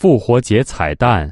复活节彩蛋。